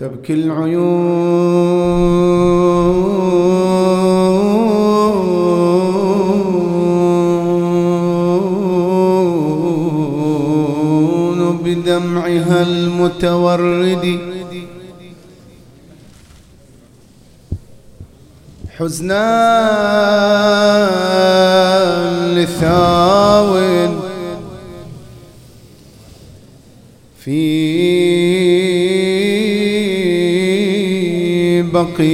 تبكي العيون بدمعها المتورد. حزنا لثاو بقيع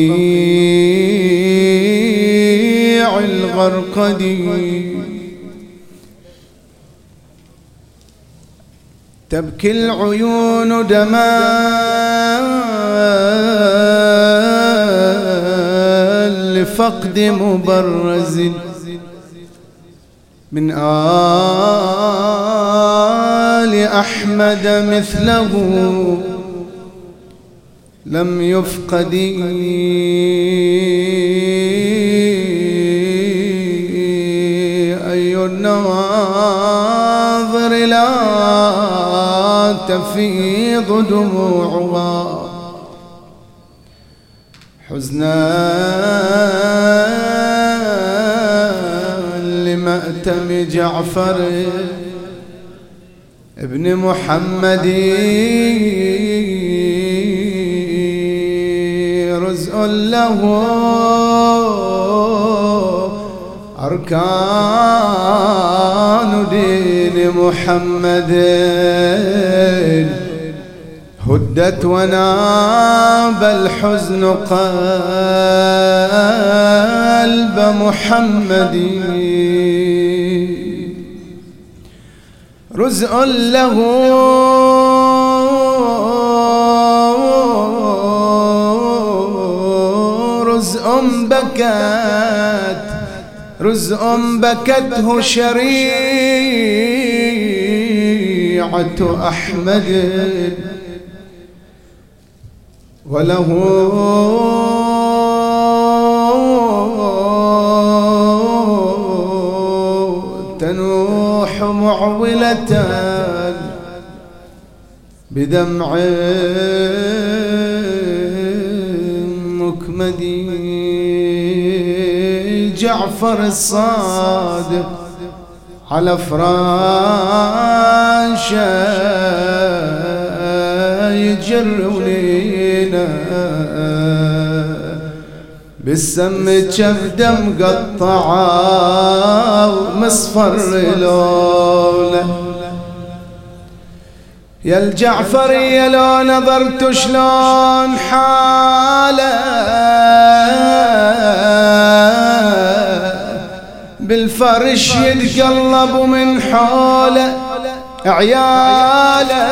الغرقد. تبكي العيون دما لفقد مبرز. من آل أحمد مثله. لم يفقد أي النواظر لا تفيض دموعها. حزنا لمأتم جعفر ابن محمد له أركان دين محمد. هدت وناب الحزن قلب محمد. رزء له بكت رزء بكته شريعة أحمد. وله تنوح معولة بدمع مكمد جعفر الصادق على فراشه يجرونينا. بالسم كبده مقطعه ومصفر لونه. يا الجعفر يا لو نظرت شلون حاله. بالفرش يتقلب من حوله عياله.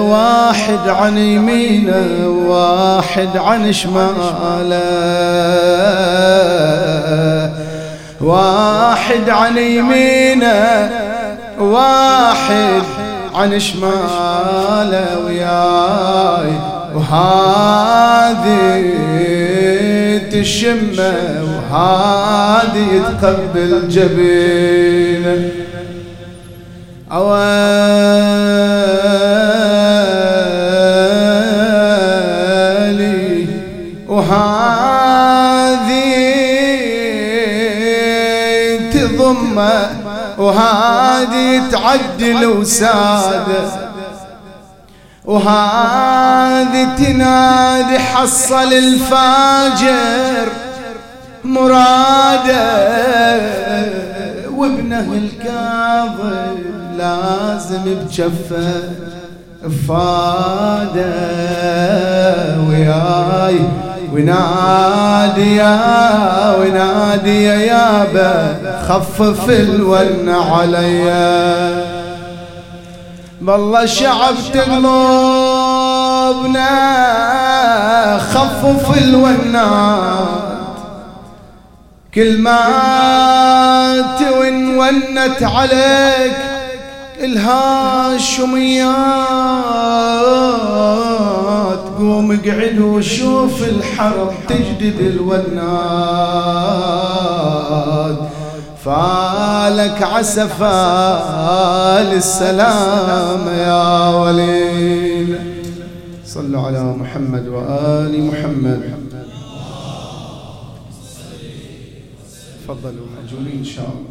واحد عن يمينه واحد عن شماله. واحد عن يمينه واحد عن شماله. وياي وهذه تشمه وهذه يتقبل جبينه أوالي وهذه تضمه وهذه تعدل وساده وهذه تنادي حصل الفاجر مراده وابنه الكاظم لازم بجفه فاده وياي ونادي يا ونادي يا يابا خفف الون عليا بالله شعب تقلبنا خفف الونات. كل ما تونت عليك الهاشميات قوم اقعد وشوف الحرب تجدد الونات. فالك عسفا للسلام يا وليل. صلوا على محمد وآل محمد. تفضلوا مأجورين إن شاء الله.